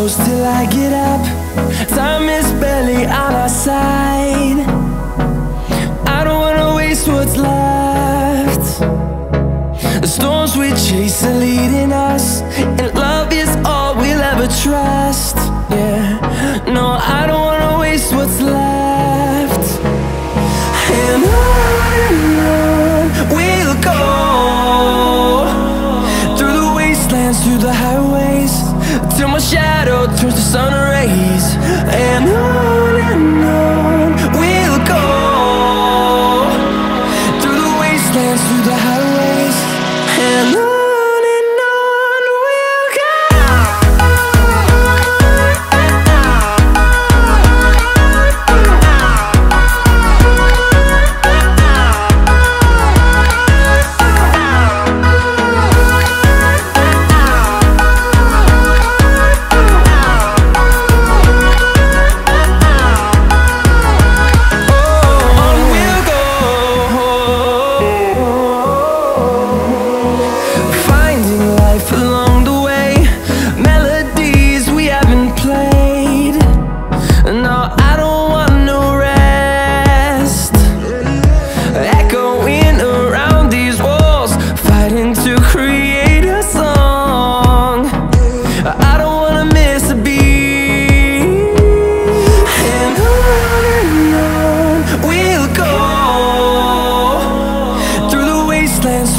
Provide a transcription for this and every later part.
close till I get up. Time is barely on our side. I don't wanna waste what's left. The storms we chase are leading us through the highways Till my shadow turns to sun rays. And on and on.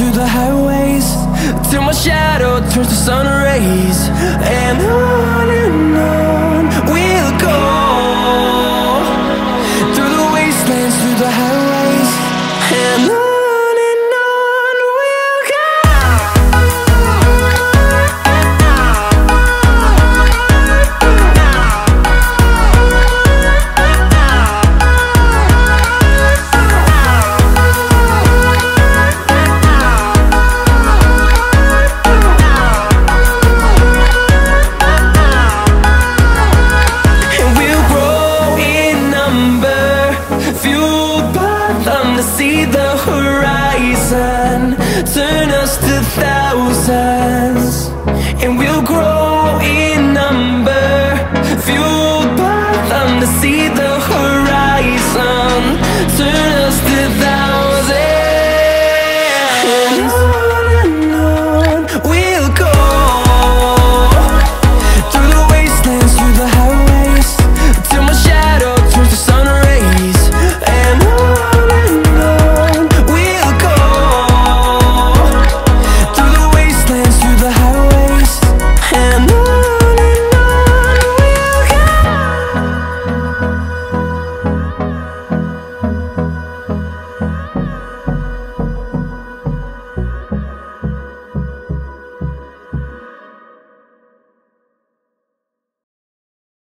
through the highways. Till my shadow turns to sun rays. And I just a thousand